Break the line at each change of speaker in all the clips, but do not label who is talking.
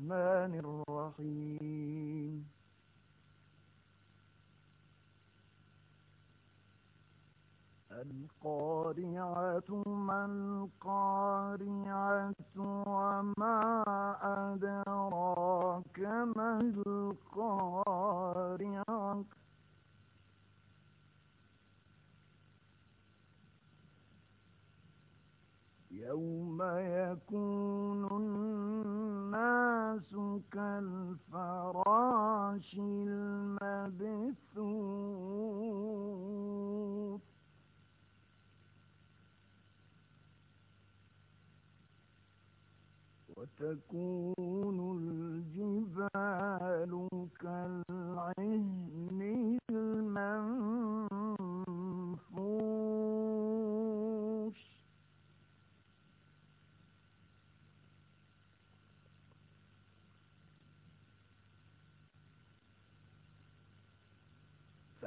الرحمن الرحيم. القارعة ما القارعة وما أدراك ما القارعة؟ يوم يكون كالفراش المبثوث. وتكون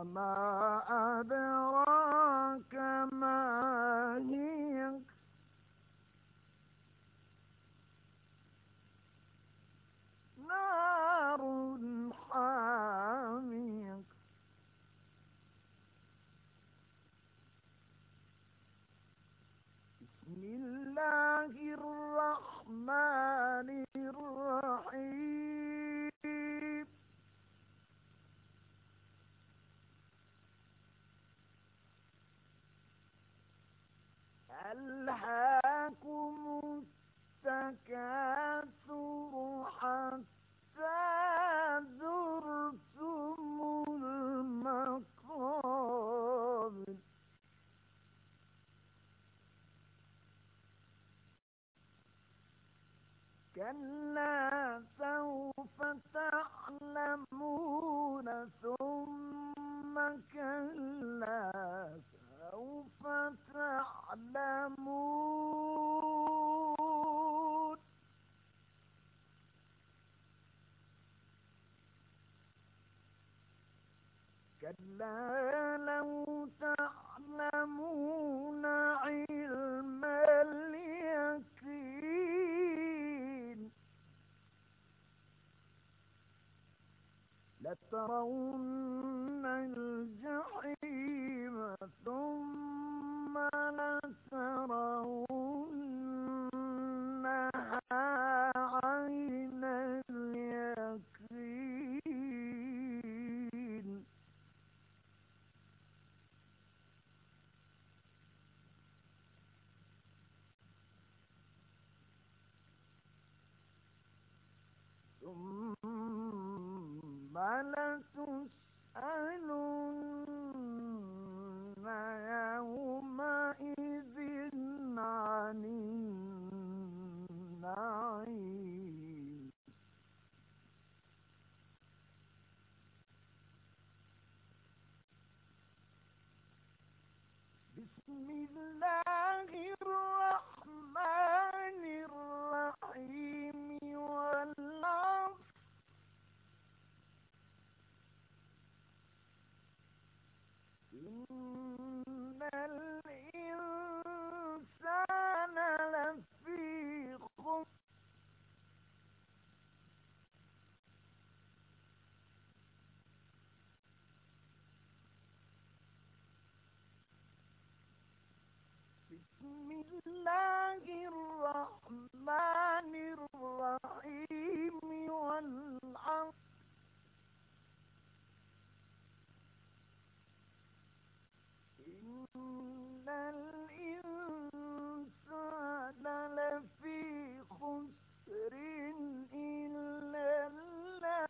وما أدراك ما هي؟ نار حامية. بسم الله الرحمن كلا سوف تعلمون. كلا لو تعلمون علم اليقين. لترون ثم لتسألن يومئذ عن النعيم. بسم الله الرحمن الله الرحمن الرحيم والعصر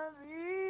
الذين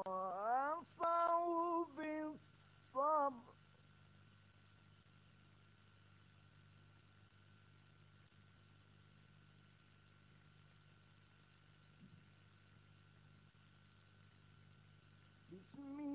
بسم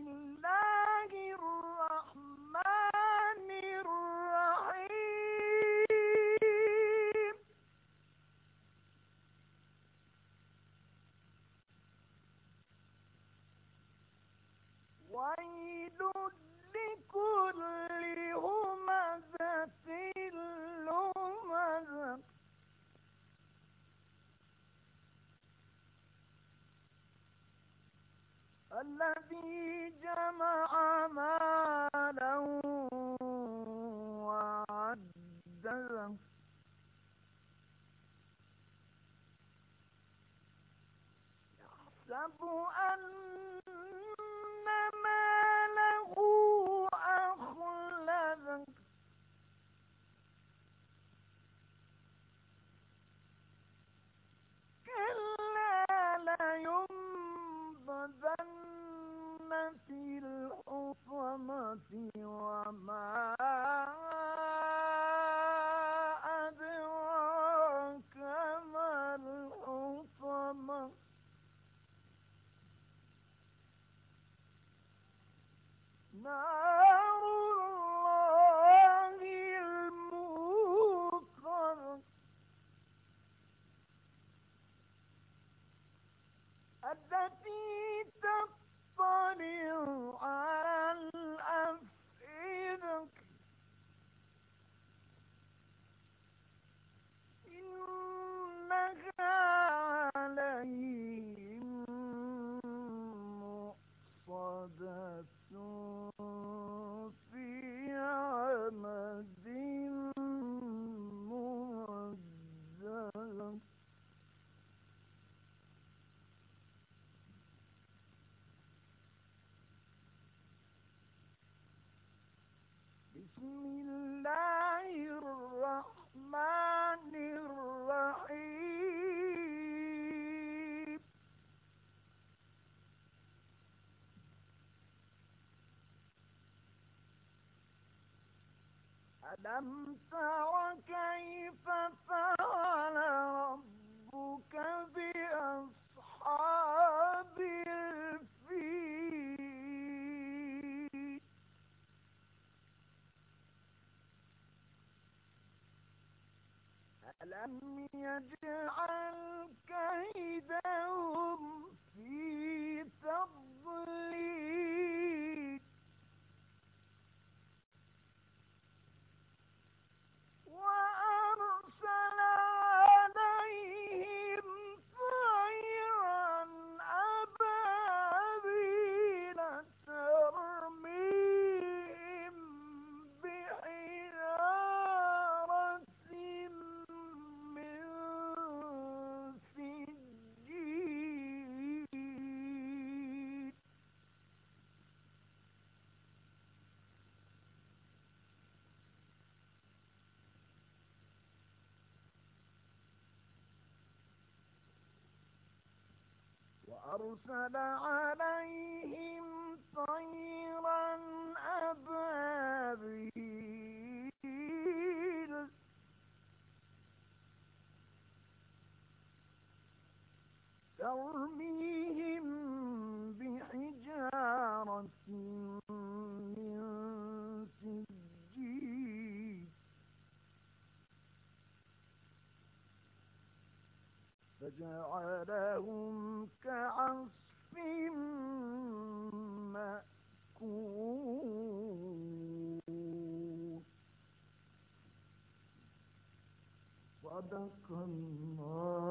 الذي جمع مالا وعدده يحسب أن بسم الله الرحمن الرحيم. ألم تر كيف فعل ربك بأصحاب ألم يجعل كيدهم في تضليل. وأرسل عليهم طيرا أبابيل. فجعلهم كعصف مأكول. صدق الله